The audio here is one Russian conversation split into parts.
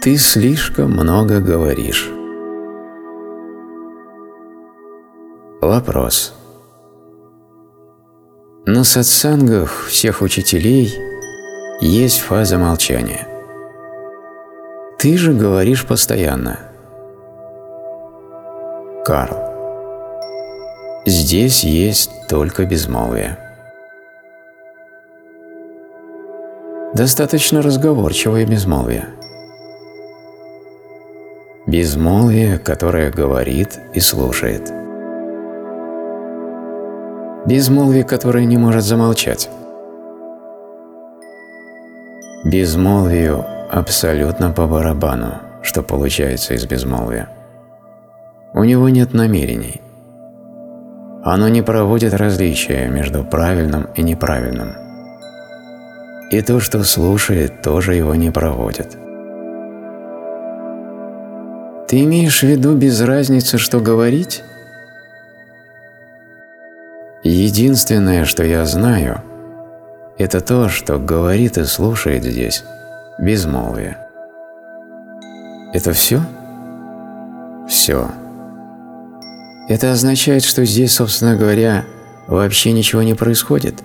Ты слишком много говоришь. Вопрос. На сатсангах всех учителей есть фаза молчания. Ты же говоришь постоянно. Карл. Здесь есть только безмолвие. Достаточно разговорчивое безмолвие. Безмолвие, которое говорит и слушает. Безмолвие, которое не может замолчать. Безмолвию абсолютно по барабану, что получается из безмолвия. У него нет намерений. Оно не проводит различия между правильным и неправильным. И то, что слушает, тоже его не проводит. Ты имеешь в виду без разницы, что говорить? Единственное, что я знаю, это то, что говорит и слушает здесь безмолвие. Это все? Все. Это означает, что здесь, собственно говоря, вообще ничего не происходит?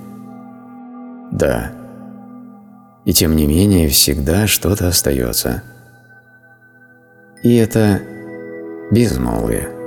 Да. И тем не менее, всегда что-то остается. И это безмолвие.